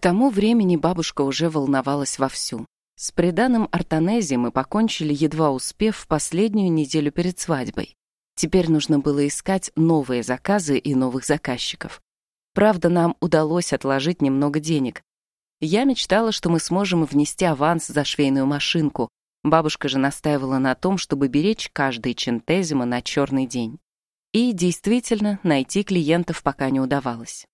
тому времени бабушка уже волновалась вовсю. С приданым ортонези мы покончили, едва успев в последнюю неделю перед свадьбой. Теперь нужно было искать новые заказы и новых заказчиков. Правда, нам удалось отложить немного денег. Я мечтала, что мы сможем внести аванс за швейную машинку. Бабушка же настаивала на том, чтобы беречь каждый чентезимо на черный день. И действительно, найти клиентов пока не удавалось.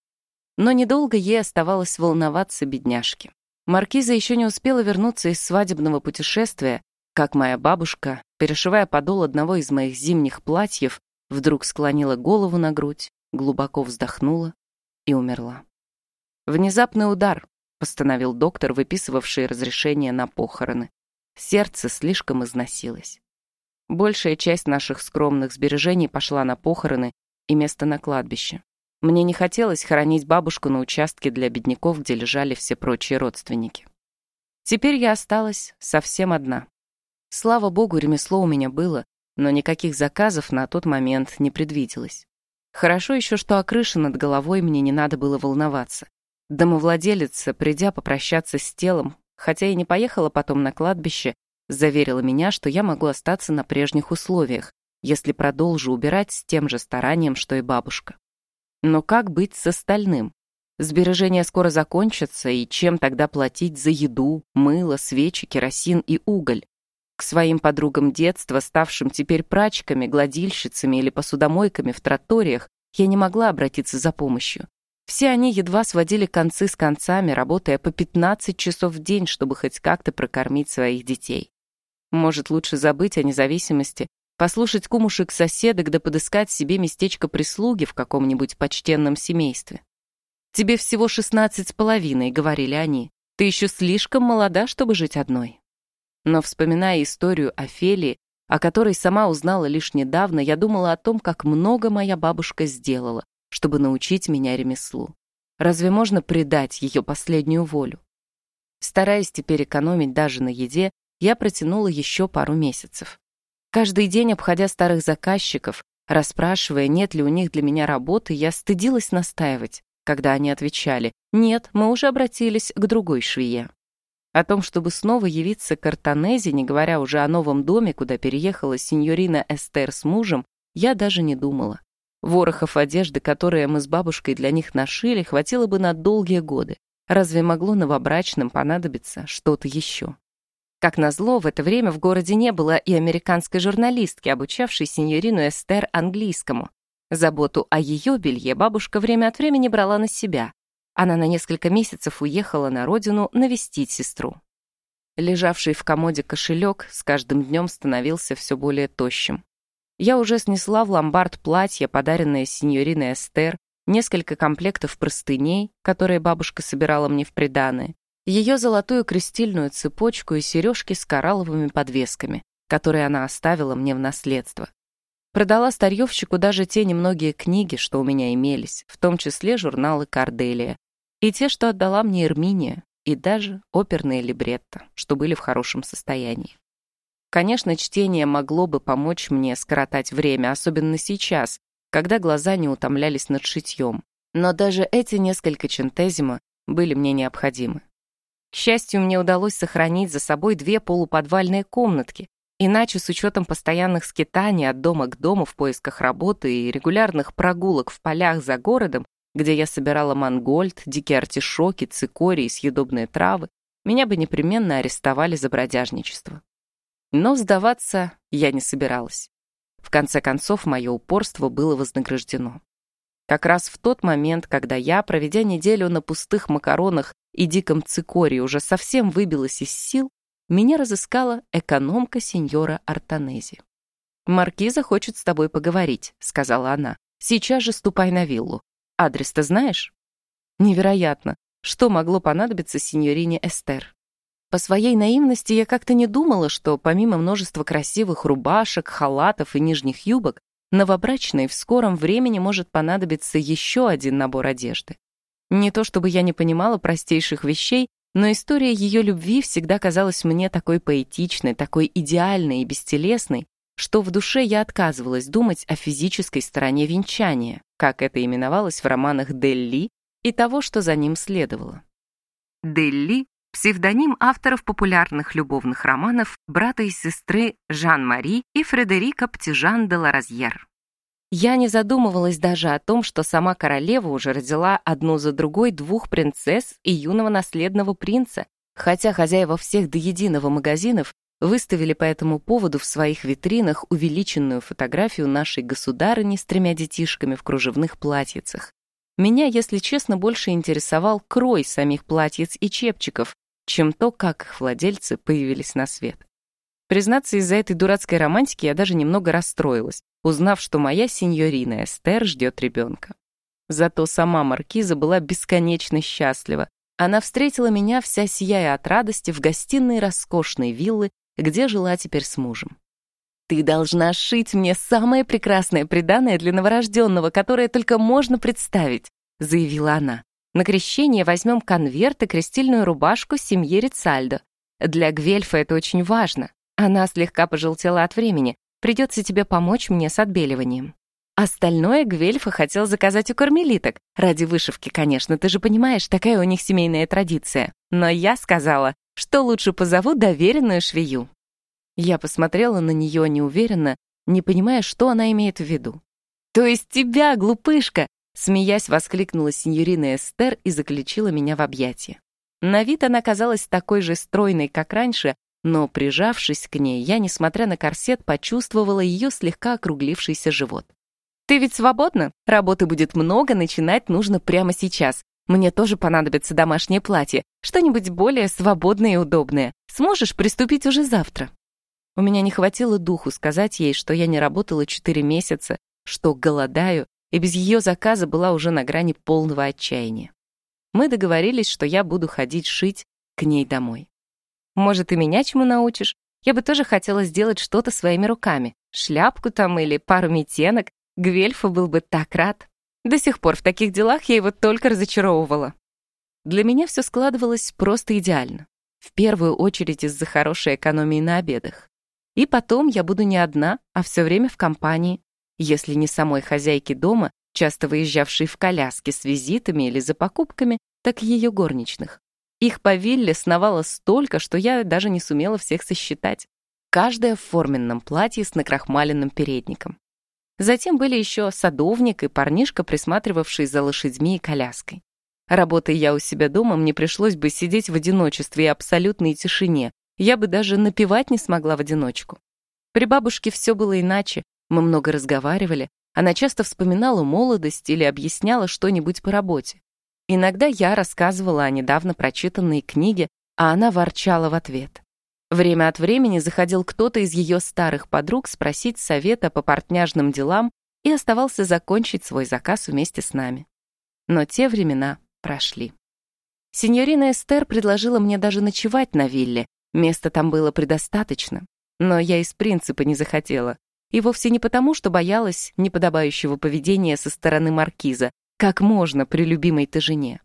Но недолго ей оставалось волноваться бедняжке. Маркиза еще не успела вернуться из свадебного путешествия, как моя бабушка, перешивая подол одного из моих зимних платьев, вдруг склонила голову на грудь, глубоко вздохнула и умерла. «Внезапный удар», — постановил доктор, выписывавший разрешение на похороны. Сердце слишком износилось. Большая часть наших скромных сбережений пошла на похороны и место на кладбище. Мне не хотелось хоронить бабушку на участке для бедняков, где лежали все прочие родственники. Теперь я осталась совсем одна. Слава богу, ремесло у меня было, но никаких заказов на тот момент не предвиделось. Хорошо еще, что о крыше над головой мне не надо было волноваться. Домовладелица, придя попрощаться с телом, хотя и не поехала потом на кладбище, заверила меня, что я могу остаться на прежних условиях, если продолжу убирать с тем же старанием, что и бабушка. Но как быть с остальным? Сбережения скоро закончатся, и чем тогда платить за еду, мыло, свечи, керосин и уголь? К своим подругам детства, ставшим теперь прачками, гладильщицами или посудомойками в троториях, я не могла обратиться за помощью. Все они едва сводили концы с концами, работая по 15 часов в день, чтобы хоть как-то прокормить своих детей. Может, лучше забыть о независимости, послушать кумушек соседок да подыскать себе местечко прислуги в каком-нибудь почтенном семействе. «Тебе всего шестнадцать с половиной», — говорили они. «Ты еще слишком молода, чтобы жить одной». Но вспоминая историю Офелии, о которой сама узнала лишь недавно, я думала о том, как много моя бабушка сделала, чтобы научить меня ремеслу. Разве можно предать ее последнюю волю? Стараясь теперь экономить даже на еде, я протянула еще пару месяцев. Каждый день, обходя старых заказчиков, расспрашивая, нет ли у них для меня работы, я стыдилась настаивать, когда они отвечали «Нет, мы уже обратились к другой швее». О том, чтобы снова явиться к Артанезе, не говоря уже о новом доме, куда переехала сеньорина Эстер с мужем, я даже не думала. Ворохов одежды, которые мы с бабушкой для них нашили, хватило бы на долгие годы. Разве могло новобрачным понадобиться что-то еще? Как назло, в это время в городе не было и американской журналистки, обучавшей сеньорину Эстер английскому. Заботу о ее белье бабушка время от времени брала на себя, она на несколько месяцев уехала на родину навестить сестру. Лежавший в комоде кошелек с каждым днем становился все более тощим. Я уже снесла в ломбард платье, подаренное сеньориной Эстер, несколько комплектов простыней, которые бабушка собирала мне в приданое, ее золотую крестильную цепочку и сережки с коралловыми подвесками, которые она оставила мне в наследство. Продала старьевщику даже те немногие книги, что у меня имелись, в том числе журналы «Корделия», и те, что отдала мне Эрминия, и даже оперные либретто, что были в хорошем состоянии. Конечно, чтение могло бы помочь мне скоротать время, особенно сейчас, когда глаза не утомлялись над шитьем. Но даже эти несколько чентезима были мне необходимы. К счастью, мне удалось сохранить за собой две полуподвальные комнатки, иначе с учетом постоянных скитаний от дома к дому в поисках работы и регулярных прогулок в полях за городом, где я собирала мангольд, дикие артишоки, цикории и съедобные травы, меня бы непременно арестовали за бродяжничество. Но сдаваться я не собиралась. В конце концов, мое упорство было вознаграждено. Как раз в тот момент, когда я, проведя неделю на пустых макаронах и диком цикории, уже совсем выбилась из сил, меня разыскала экономка сеньора Артанези. «Маркиза хочет с тобой поговорить», — сказала она. «Сейчас же ступай на виллу. Адрес-то знаешь? Невероятно. Что могло понадобиться сеньорине Эстер? По своей наивности я как-то не думала, что помимо множества красивых рубашек, халатов и нижних юбок, новобрачной в скором времени может понадобиться еще один набор одежды. Не то чтобы я не понимала простейших вещей, но история ее любви всегда казалась мне такой поэтичной, такой идеальной и бестелесной, что в душе я отказывалась думать о физической стороне венчания, как это именовалось в романах Делли, и того, что за ним следовало. Делли — псевдоним авторов популярных любовных романов брата и сестры Жан-Мари и Фредерика Птижан де Ларазьер. Я не задумывалась даже о том, что сама королева уже родила одну за другой двух принцесс и юного наследного принца, хотя хозяева всех до единого магазинов выставили по этому поводу в своих витринах увеличенную фотографию нашей государыни с тремя детишками в кружевных платьицах. Меня, если честно, больше интересовал крой самих платьиц и чепчиков, чем то, как их владельцы появились на свет. Признаться, из-за этой дурацкой романтики я даже немного расстроилась, узнав, что моя сеньорина Эстер ждет ребенка. Зато сама маркиза была бесконечно счастлива. Она встретила меня, вся сияя от радости, в гостиной роскошной виллы, где жила теперь с мужем. «Ты должна шить мне самое прекрасное приданое для новорожденного, которое только можно представить», заявила она. «На крещение возьмем конверт и крестильную рубашку семьи Рицальдо. Для Гвельфа это очень важно. Она слегка пожелтела от времени. Придется тебе помочь мне с отбеливанием». Остальное Гвельфа хотел заказать у кармелиток. Ради вышивки, конечно, ты же понимаешь, такая у них семейная традиция. Но я сказала, что лучше позову доверенную швею. Я посмотрела на нее неуверенно, не понимая, что она имеет в виду. «То есть тебя, глупышка!» Смеясь, воскликнула сеньорина Эстер и заключила меня в объятия. На вид она казалась такой же стройной, как раньше, но, прижавшись к ней, я, несмотря на корсет, почувствовала ее слегка округлившийся живот. «Ты ведь свободна? Работы будет много, начинать нужно прямо сейчас. Мне тоже понадобится домашнее платье, что-нибудь более свободное и удобное. Сможешь приступить уже завтра?» У меня не хватило духу сказать ей, что я не работала четыре месяца, что голодаю, и без ее заказа была уже на грани полного отчаяния. Мы договорились, что я буду ходить шить к ней домой. Может, и меня чему научишь? Я бы тоже хотела сделать что-то своими руками. Шляпку там или пару метенок. Гвельфа был бы так рад. До сих пор в таких делах я его только разочаровывала. Для меня все складывалось просто идеально. В первую очередь из-за хорошей экономии на обедах. И потом я буду не одна, а все время в компании. Если не самой хозяйки дома, часто выезжавшей в коляске с визитами или за покупками, так ее горничных. Их по вилле сновало столько, что я даже не сумела всех сосчитать. Каждая в форменном платье с накрахмаленным передником. Затем были еще садовник и парнишка, присматривавший за лошадьми и коляской. Работая я у себя дома, мне пришлось бы сидеть в одиночестве и абсолютной тишине. Я бы даже напевать не смогла в одиночку. При бабушке все было иначе. Мы много разговаривали. Она часто вспоминала молодость или объясняла что-нибудь по работе. Иногда я рассказывала о недавно прочитанной книге, а она ворчала в ответ. Время от времени заходил кто-то из ее старых подруг спросить совета по портняжным делам и оставался закончить свой заказ вместе с нами. Но те времена прошли. Синьорина Эстер предложила мне даже ночевать на вилле, места там было предостаточно, но я из принципа не захотела. И вовсе не потому, что боялась неподобающего поведения со стороны маркиза, как можно при любимой-то жене.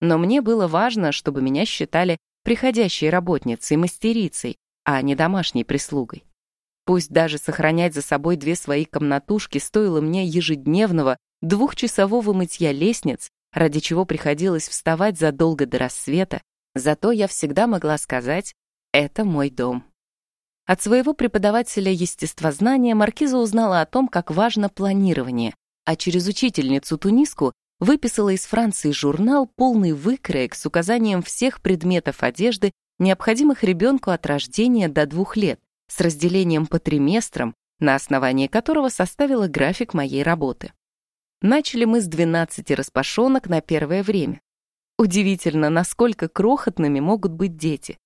Но мне было важно, чтобы меня считали приходящей работницей, мастерицей, а не домашней прислугой. Пусть даже сохранять за собой две свои комнатушки стоило мне ежедневного двухчасового мытья лестниц, ради чего приходилось вставать задолго до рассвета, зато я всегда могла сказать «это мой дом». От своего преподавателя естествознания Маркиза узнала о том, как важно планирование, а через учительницу Туниску выписала из Франции журнал, полный выкроек с указанием всех предметов одежды, необходимых ребенку от рождения до двух лет, с разделением по триместрам, на основании которого составила график моей работы. Начали мы с 12 распашонок на первое время. Удивительно, насколько крохотными могут быть дети.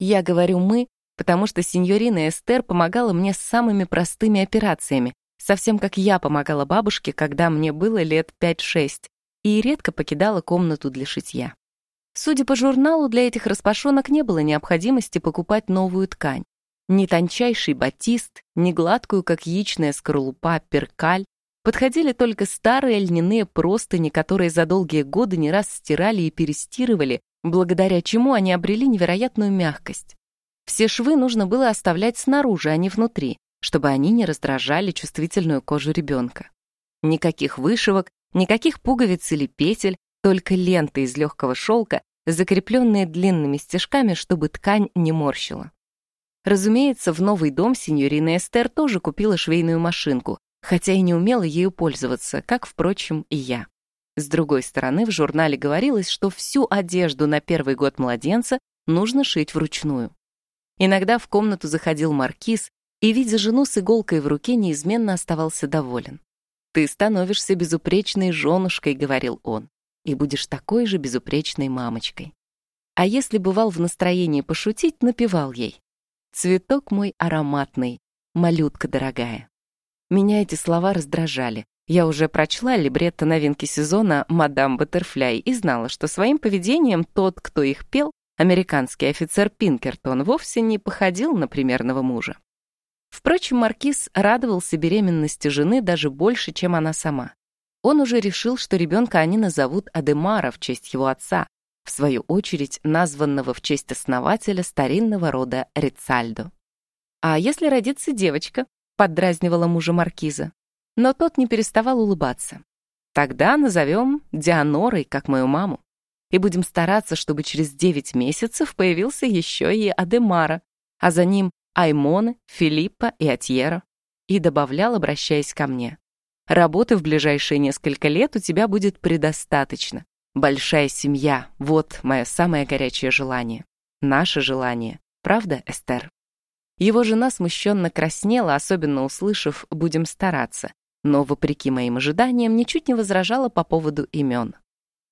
Я говорю «мы», потому что сеньорина Эстер помогала мне с самыми простыми операциями, совсем как я помогала бабушке, когда мне было лет 5-6, и редко покидала комнату для шитья. Судя по журналу, для этих распашонок не было необходимости покупать новую ткань. Ни тончайший батист, ни гладкую, как яичная скорлупа, перкаль. Подходили только старые льняные простыни, которые за долгие годы не раз стирали и перестирывали, благодаря чему они обрели невероятную мягкость. Все швы нужно было оставлять снаружи, а не внутри, чтобы они не раздражали чувствительную кожу ребенка. Никаких вышивок, никаких пуговиц или петель, только ленты из легкого шелка, закрепленные длинными стежками, чтобы ткань не морщила. Разумеется, в новый дом сеньорина Эстер тоже купила швейную машинку, хотя и не умела ею пользоваться, как, впрочем, и я. С другой стороны, в журнале говорилось, что всю одежду на первый год младенца нужно шить вручную. Иногда в комнату заходил маркиз и, видя жену с иголкой в руке, неизменно оставался доволен. «Ты становишься безупречной женушкой», — говорил он, «и будешь такой же безупречной мамочкой». А если бывал в настроении пошутить, напевал ей. «Цветок мой ароматный, малютка дорогая». Меня эти слова раздражали. Я уже прочла либретто новинки сезона «Мадам Баттерфляй» и знала, что своим поведением тот, кто их пел, американский офицер Пинкертон, вовсе не походил на примерного мужа. Впрочем, Маркиз радовался беременности жены даже больше, чем она сама. Он уже решил, что ребенка они назовут Адемара в честь его отца, в свою очередь названного в честь основателя старинного рода Рицальдо. «А если родится девочка?» — поддразнивала мужа Маркиза. Но тот не переставал улыбаться. «Тогда назовем Дианорой, как мою маму, и будем стараться, чтобы через девять месяцев появился еще и Адемара, а за ним Аймоны, Филиппа и Атьера, и добавлял, обращаясь ко мне. Работы в ближайшие несколько лет у тебя будет предостаточно. Большая семья — вот мое самое горячее желание. Наше желание. Правда, Эстер? Его жена смущенно краснела, особенно услышав «будем стараться», но, вопреки моим ожиданиям, ничуть не возражала по поводу имен.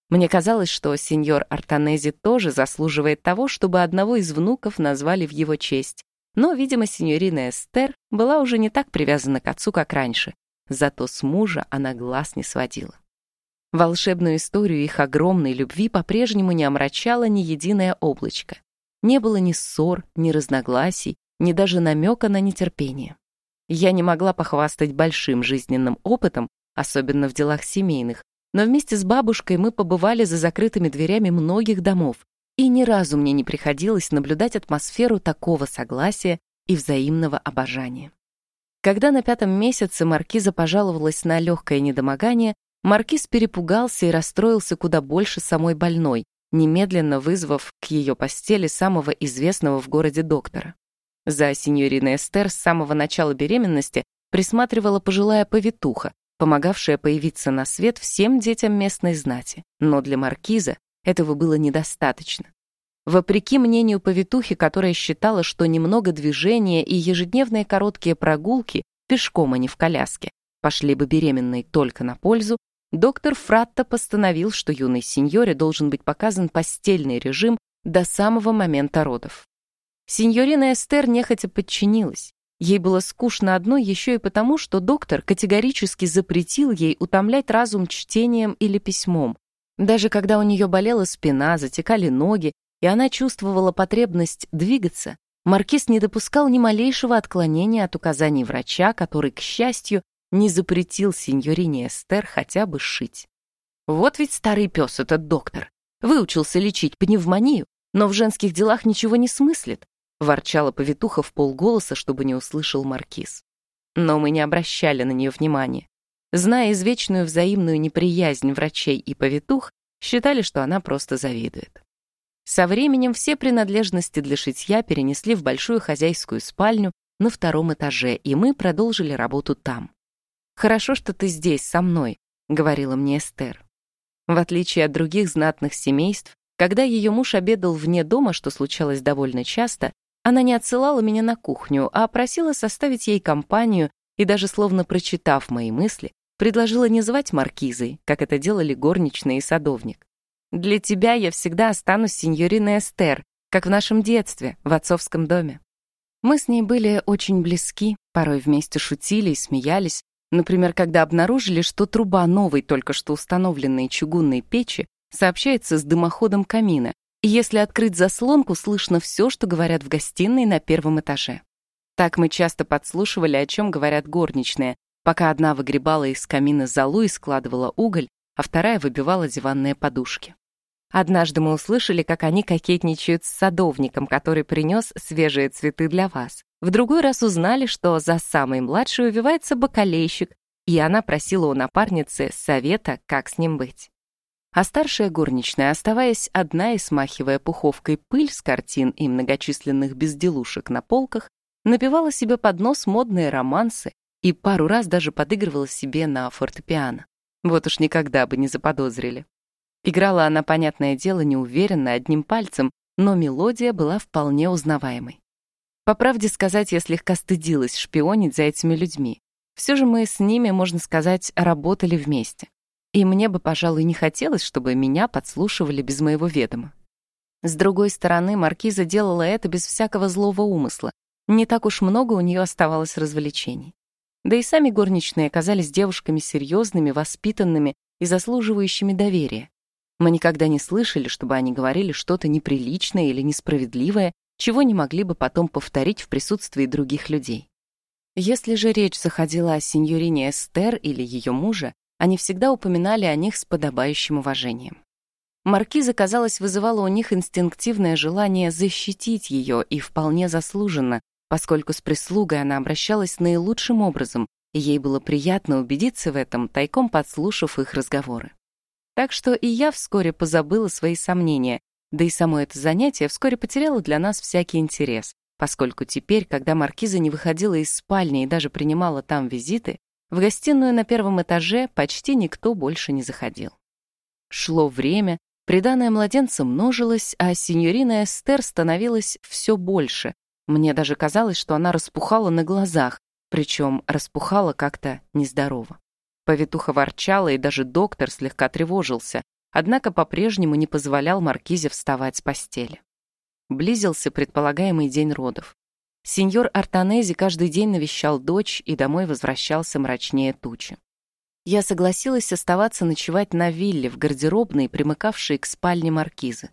Мне казалось, что сеньор Артанези тоже заслуживает того, чтобы одного из внуков назвали в его честь, но, видимо, сеньорина Эстер была уже не так привязана к отцу, как раньше. Зато с мужа она глаз не сводила. Волшебную историю их огромной любви по-прежнему не омрачало ни единое облачко. Не было ни ссор, ни разногласий, ни даже намека на нетерпение. Я не могла похвастать большим жизненным опытом, особенно в делах семейных, но вместе с бабушкой мы побывали за закрытыми дверями многих домов, и ни разу мне не приходилось наблюдать атмосферу такого согласия и взаимного обожания. Когда на пятом месяце маркиза пожаловалась на легкое недомогание, маркиз перепугался и расстроился куда больше самой больной, немедленно вызвав к ее постели самого известного в городе доктора. За сеньориной Эстер с самого начала беременности присматривала пожилая повитуха, помогавшая появиться на свет всем детям местной знати. Но для маркиза этого было недостаточно. Вопреки мнению повитухи, которая считала, что немного движения и ежедневные короткие прогулки, пешком, а не в коляске, пошли бы беременной только на пользу, доктор Фратто постановил, что юной сеньоре должен быть показан постельный режим до самого момента родов. Сеньорина Эстер нехотя подчинилась. Ей было скучно одной еще и потому, что доктор категорически запретил ей утомлять разум чтением или письмом, даже когда у нее болела спина, затекали ноги, и она чувствовала потребность двигаться, Маркиз не допускал ни малейшего отклонения от указаний врача, который, к счастью, не запретил сеньорине Эстер хотя бы шить. Вот ведь старый пес этот доктор. Выучился лечить пневмонию, но в женских делах ничего не смыслит, ворчала повитуха в полголоса, чтобы не услышал Маркиз. Но мы не обращали на нее внимания. Зная извечную взаимную неприязнь врачей и повитух, считали, что она просто завидует. Со временем все принадлежности для шитья перенесли в большую хозяйскую спальню на втором этаже, и мы продолжили работу там. «Хорошо, что ты здесь, со мной», — говорила мне Эстер. В отличие от других знатных семейств, когда ее муж обедал вне дома, что случалось довольно часто, она не отсылала меня на кухню, а просила составить ей компанию и даже словно прочитав мои мысли, предложила не звать маркизой, как это делали горничная и садовник. «Для тебя я всегда останусь сеньориной Эстер, как в нашем детстве, в отцовском доме». Мы с ней были очень близки, порой вместе шутили и смеялись, например, когда обнаружили, что труба новой, только что установленной чугунной печи сообщается с дымоходом камина, и если открыть заслонку, слышно все, что говорят в гостиной на первом этаже. Так мы часто подслушивали, о чем говорят горничные, пока одна выгребала из камина золу и складывала уголь, а вторая выбивала диванные подушки. Однажды мы услышали, как они кокетничают с садовником, который принес свежие цветы для вас. В другой раз узнали, что за самой младшей увивается бакалейщик, и она просила у напарницы совета, как с ним быть. А старшая горничная, оставаясь одна и смахивая пуховкой пыль с картин и многочисленных безделушек на полках, напевала себе под нос модные романсы и пару раз даже подыгрывала себе на фортепиано. Вот уж никогда бы не заподозрили. Играла она, понятное дело, неуверенно, одним пальцем, но мелодия была вполне узнаваемой. По правде сказать, я слегка стыдилась шпионить за этими людьми. Все же мы с ними, можно сказать, работали вместе. И мне бы, пожалуй, не хотелось, чтобы меня подслушивали без моего ведома. С другой стороны, Маркиза делала это без всякого злого умысла. Не так уж много у нее оставалось развлечений. Да и сами горничные оказались девушками серьезными, воспитанными и заслуживающими доверия. Мы никогда не слышали, чтобы они говорили что-то неприличное или несправедливое, чего не могли бы потом повторить в присутствии других людей. Если же речь заходила о сеньорине Эстер или ее мужа, они всегда упоминали о них с подобающим уважением. Маркиза, казалось, вызывала у них инстинктивное желание защитить ее и вполне заслуженно, поскольку с прислугой она обращалась наилучшим образом, и ей было приятно убедиться в этом, тайком подслушав их разговоры. Так что и я вскоре позабыла свои сомнения, да и само это занятие вскоре потеряло для нас всякий интерес, поскольку теперь, когда маркиза не выходила из спальни и даже принимала там визиты, в гостиную на первом этаже почти никто больше не заходил. Шло время, приданное младенца множилось, а синьорина Эстер становилась все больше. Мне даже казалось, что она распухала на глазах, причем распухала как-то нездорово. Повитуха ворчала, и даже доктор слегка тревожился, однако по-прежнему не позволял Маркизе вставать с постели. Близился предполагаемый день родов. Сеньор Артанези каждый день навещал дочь и домой возвращался мрачнее тучи. Я согласилась оставаться ночевать на вилле в гардеробной, примыкавшей к спальне Маркизы.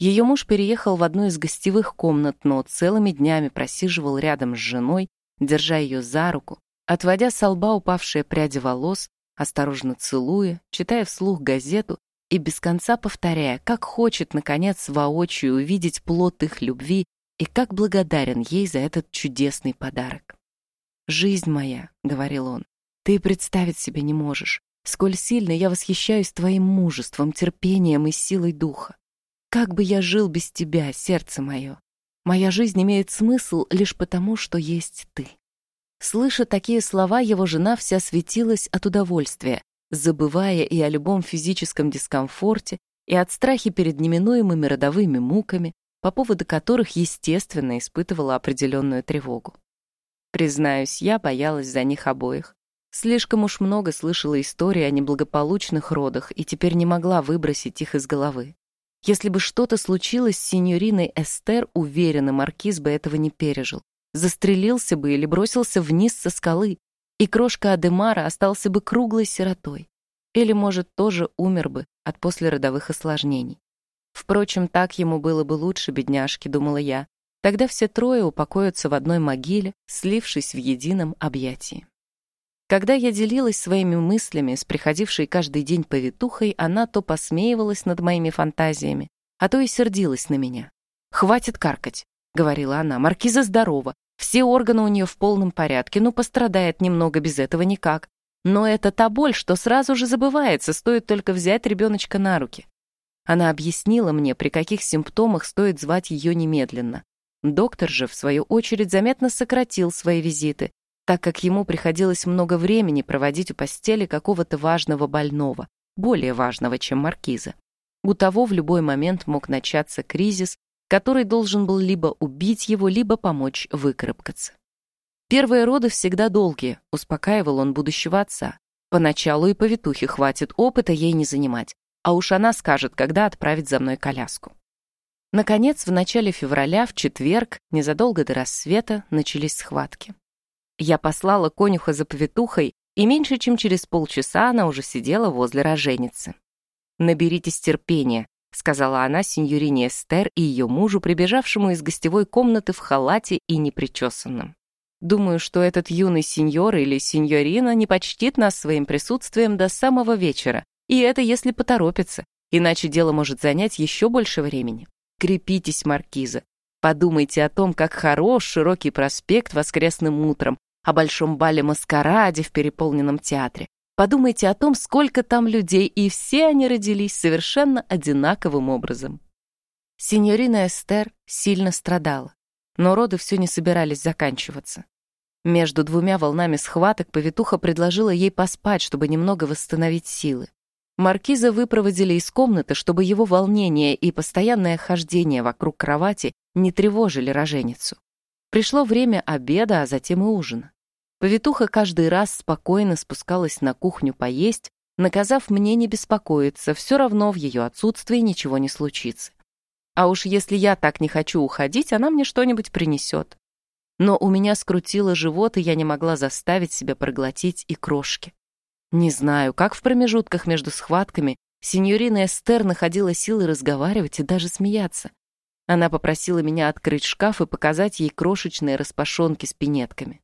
Ее муж переехал в одну из гостевых комнат, но целыми днями просиживал рядом с женой, держа ее за руку, отводя с лба упавшие пряди волос, осторожно целуя, читая вслух газету и без конца повторяя, как хочет, наконец, воочию увидеть плод их любви и как благодарен ей за этот чудесный подарок. «Жизнь моя», — говорил он, — «ты представить себе не можешь, сколь сильно я восхищаюсь твоим мужеством, терпением и силой духа. Как бы я жил без тебя, сердце мое? Моя жизнь имеет смысл лишь потому, что есть ты». Слыша такие слова, его жена вся светилась от удовольствия, забывая и о любом физическом дискомфорте, и от страхи перед неминуемыми родовыми муками, по поводу которых, естественно, испытывала определенную тревогу. Признаюсь, я боялась за них обоих. Слишком уж много слышала истории о неблагополучных родах и теперь не могла выбросить их из головы. Если бы что-то случилось с синьориной Эстер, уверенно, Маркиз бы этого не пережил. Застрелился бы или бросился вниз со скалы, и крошка Адемара остался бы круглой сиротой. Или, может, тоже умер бы от послеродовых осложнений. Впрочем, так ему было бы лучше, бедняжки, думала я. Тогда все трое упокоятся в одной могиле, слившись в едином объятии. Когда я делилась своими мыслями с приходившей каждый день повитухой, она то посмеивалась над моими фантазиями, а то и сердилась на меня. «Хватит каркать», — говорила она, — «маркиза здорова, все органы у нее в полном порядке, ну пострадает немного, без этого никак. Но это та боль, что сразу же забывается, стоит только взять ребеночка на руки. Она объяснила мне, при каких симптомах стоит звать ее немедленно. Доктор же, в свою очередь, заметно сократил свои визиты, так как ему приходилось много времени проводить у постели какого-то важного больного, более важного, чем маркиза. У того в любой момент мог начаться кризис, который должен был либо убить его, либо помочь выкарабкаться. Первые роды всегда долгие, успокаивал он будущего отца. Поначалу и повитухе хватит опыта ей не занимать, а уж она скажет, когда отправить за мной коляску. Наконец, в начале февраля, в четверг, незадолго до рассвета, начались схватки. Я послала конюха за повитухой, и меньше чем через полчаса она уже сидела возле роженицы. «Наберитесь терпения», — сказала она сеньорине Эстер и ее мужу, прибежавшему из гостевой комнаты в халате и непричесанном. «Думаю, что этот юный сеньор или сеньорина не почтит нас своим присутствием до самого вечера, и это если поторопится, иначе дело может занять еще больше времени. Крепитесь, маркиза. Подумайте о том, как хорош широкий проспект воскресным утром, о большом бале-маскараде в переполненном театре. Подумайте о том, сколько там людей, и все они родились совершенно одинаковым образом. Синьорина Эстер сильно страдала, но роды все не собирались заканчиваться. Между двумя волнами схваток повитуха предложила ей поспать, чтобы немного восстановить силы. Маркиза выпроводили из комнаты, чтобы его волнение и постоянное хождение вокруг кровати не тревожили роженицу. Пришло время обеда, а затем и ужина. Повитуха каждый раз спокойно спускалась на кухню поесть, наказав мне не беспокоиться, все равно в ее отсутствии ничего не случится. А уж если я так не хочу уходить, она мне что-нибудь принесет. Но у меня скрутило живот, и я не могла заставить себя проглотить и крошки. Не знаю, как в промежутках между схватками сеньорина Эстер находила силы разговаривать и даже смеяться. Она попросила меня открыть шкаф и показать ей крошечные распашонки с пинетками.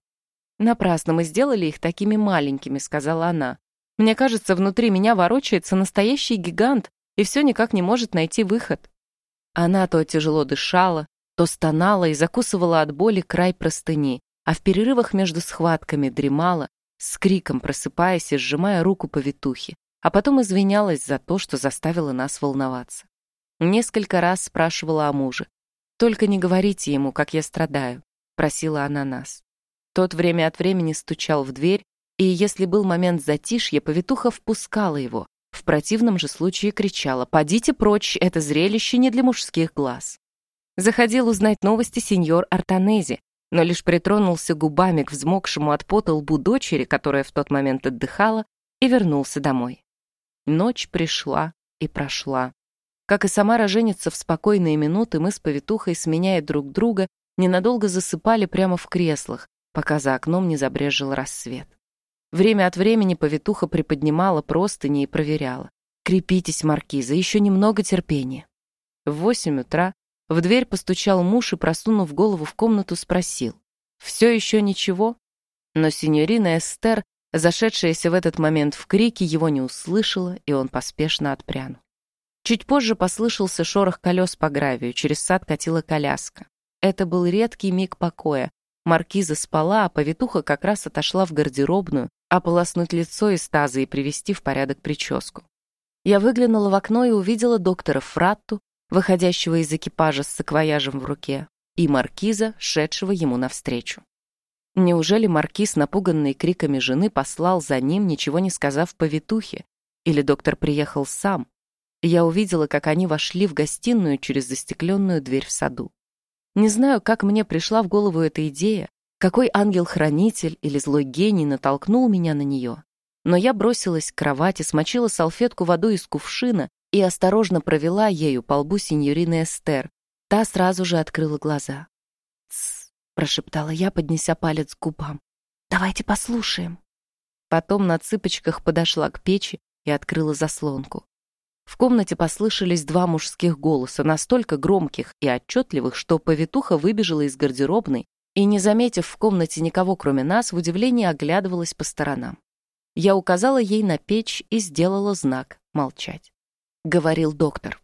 «Напрасно мы сделали их такими маленькими», — сказала она. «Мне кажется, внутри меня ворочается настоящий гигант и все никак не может найти выход». Она то тяжело дышала, то стонала и закусывала от боли край простыни, а в перерывах между схватками дремала, с криком просыпаясь и сжимая руку по витухе, а потом извинялась за то, что заставила нас волноваться. Несколько раз спрашивала о муже. «Только не говорите ему, как я страдаю», — просила она нас. Тот время от времени стучал в дверь, и если был момент затишья, повитуха впускала его. В противном же случае кричала «Подите прочь, это зрелище не для мужских глаз». Заходил узнать новости сеньор Артанези, но лишь притронулся губами к взмокшему от пота лбу дочери, которая в тот момент отдыхала, и вернулся домой. Ночь пришла и прошла. Как и сама роженица, в спокойные минуты мы с повитухой, сменяя друг друга, ненадолго засыпали прямо в креслах, пока за окном не забрежил рассвет. Время от времени повитуха приподнимала простыни и проверяла. «Крепитесь, маркиза, еще немного терпения». В восемь утра в дверь постучал муж и, просунув голову в комнату, спросил. «Все еще ничего?» Но синьорина Эстер, зашедшаяся в этот момент в крике, его не услышала, и он поспешно отпрянул. Чуть позже послышался шорох колес по гравию, через сад катила коляска. Это был редкий миг покоя. Маркиза спала, а повитуха как раз отошла в гардеробную, ополоснуть лицо из таза и привести в порядок прическу. Я выглянула в окно и увидела доктора Фратту, выходящего из экипажа с саквояжем в руке, и маркиза, шедшего ему навстречу. Неужели маркиз, напуганный криками жены, послал за ним, ничего не сказав повитухе? Или доктор приехал сам? Я увидела, как они вошли в гостиную через застекленную дверь в саду. Не знаю, как мне пришла в голову эта идея, какой ангел-хранитель или злой гений натолкнул меня на нее. Но я бросилась к кровати, смочила салфетку водой из кувшина и осторожно провела ею по лбу сеньорины Эстер. Та сразу же открыла глаза. «Тсс», — прошептала я, поднеся палец к губам. «Давайте послушаем». Потом на цыпочках подошла к печи и открыла заслонку. В комнате послышались два мужских голоса, настолько громких и отчетливых, что повитуха выбежала из гардеробной и, не заметив в комнате никого, кроме нас, в удивлении оглядывалась по сторонам. Я указала ей на печь и сделала знак «молчать», — говорил доктор.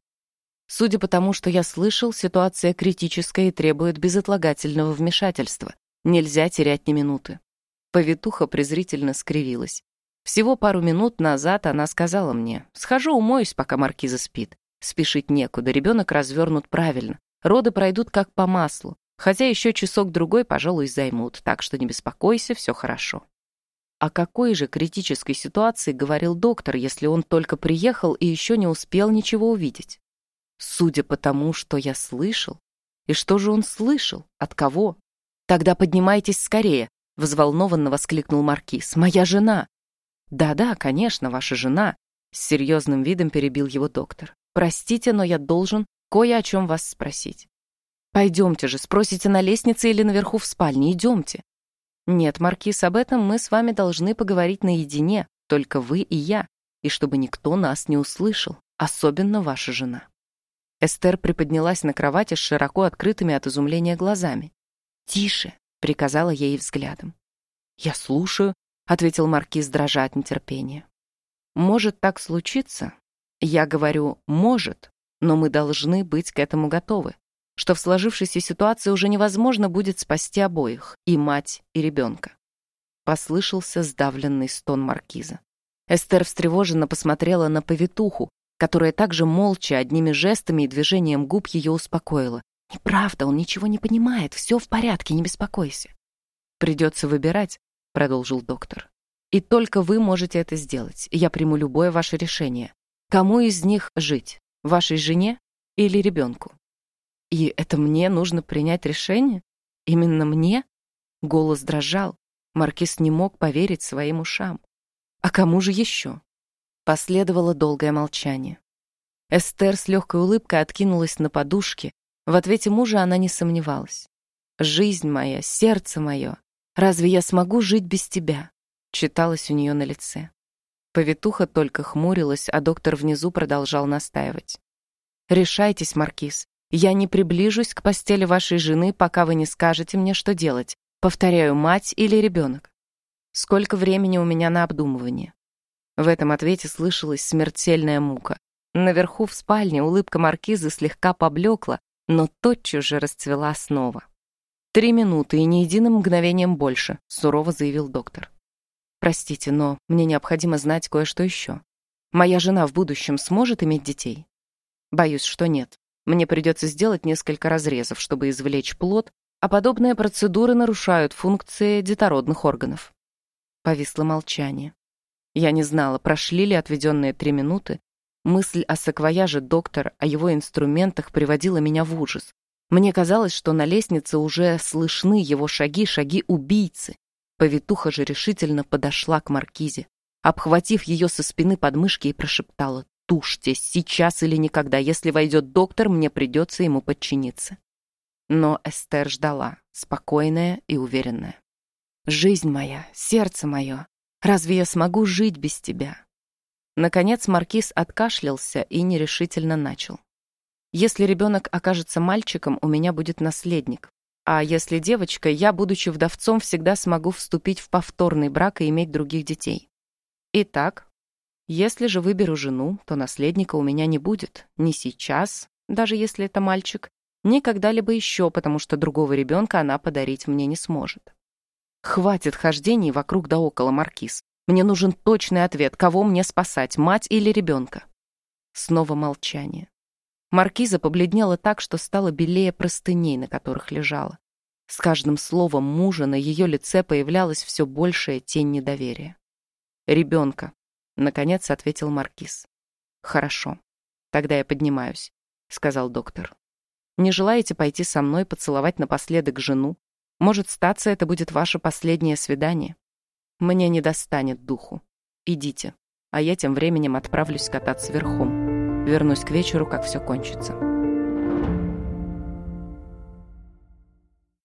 Судя по тому, что я слышал, ситуация критическая и требует безотлагательного вмешательства. Нельзя терять ни минуты. Повитуха презрительно скривилась. Всего пару минут назад она сказала мне, «Схожу умоюсь, пока маркиза спит. Спешить некуда, ребенок развернут правильно. Роды пройдут как по маслу, хотя еще часок-другой, пожалуй, займут, так что не беспокойся, все хорошо». О какой же критической ситуации говорил доктор, если он только приехал и еще не успел ничего увидеть? Судя по тому, что я слышал. И что же он слышал? От кого? «Тогда поднимайтесь скорее», — взволнованно воскликнул Маркиз. «Моя жена!» «Да-да, конечно, ваша жена», — с серьезным видом перебил его доктор. «Простите, но я должен кое о чем вас спросить». «Пойдемте же, спросите на лестнице или наверху в спальне, идемте». «Нет, Маркиз, об этом мы с вами должны поговорить наедине, только вы и я, и чтобы никто нас не услышал, особенно ваша жена». Эстер приподнялась на кровати с широко открытыми от изумления глазами. «Тише», — приказала ей взглядом. «Я слушаю», — ответил маркиз, дрожа от нетерпения. «Может так случиться?» Я говорю «может», но мы должны быть к этому готовы, что в сложившейся ситуации уже невозможно будет спасти обоих, и мать, и ребенка. Послышался сдавленный стон маркиза. Эстер встревоженно посмотрела на повитуху, которая также молча, одними жестами и движением губ ее успокоила. «Неправда, он ничего не понимает, все в порядке, не беспокойся». «Придется выбирать», — продолжил доктор. «И только вы можете это сделать, я приму любое ваше решение. Кому из них жить, вашей жене или ребенку?» «И это мне нужно принять решение? Именно мне?» Голос дрожал. Маркиз не мог поверить своим ушам. «А кому же еще?» Последовало долгое молчание. Эстер с легкой улыбкой откинулась на подушке. В ответе мужа она не сомневалась. «Жизнь моя, сердце мое, разве я смогу жить без тебя?» читалось у нее на лице. Повитуха только хмурилась, а доктор внизу продолжал настаивать. «Решайтесь, Маркиз. Я не приближусь к постели вашей жены, пока вы не скажете мне, что делать. Повторяю, мать или ребенок. Сколько времени у меня на обдумывание?» В этом ответе слышалась смертельная мука. Наверху в спальне улыбка маркизы слегка поблекла, но тотчас же расцвела снова. «Три минуты и ни единым мгновением больше», — сурово заявил доктор. «Простите, но мне необходимо знать кое-что еще. Моя жена в будущем сможет иметь детей?» «Боюсь, что нет. Мне придется сделать несколько разрезов, чтобы извлечь плод, а подобные процедуры нарушают функции детородных органов». Повисло молчание. Я не знала, прошли ли отведенные три минуты. Мысль о саквояже доктора, о его инструментах приводила меня в ужас. Мне казалось, что на лестнице уже слышны его шаги, шаги убийцы. Повитуха же решительно подошла к маркизе, обхватив ее со спины подмышки и прошептала «Тушьте, сейчас или никогда. Если войдет доктор, мне придется ему подчиниться». Но Эстер ждала, спокойная и уверенная. «Жизнь моя, сердце мое, Разве я смогу жить без тебя?» Наконец маркиз откашлялся и нерешительно начал. «Если ребенок окажется мальчиком, у меня будет наследник. А если девочка, я, будучи вдовцом, всегда смогу вступить в повторный брак и иметь других детей. Итак, если же выберу жену, то наследника у меня не будет. Ни сейчас, даже если это мальчик, ни когда-либо еще, потому что другого ребенка она подарить мне не сможет. Хватит хождений вокруг да около, Маркиз. Мне нужен точный ответ, кого мне спасать, мать или ребенка. Снова молчание. Маркиза побледнела так, что стала белее простыней, на которых лежала. С каждым словом мужа на ее лице появлялась все большая тень недоверия. «Ребенка», — наконец ответил Маркиз. «Хорошо. Тогда я поднимаюсь», — сказал доктор. «Не желаете пойти со мной поцеловать напоследок жену, может, статься это будет ваше последнее свидание. Мне не достанет духу. Идите, а я тем временем отправлюсь кататься верхом. Вернусь к вечеру, как все кончится.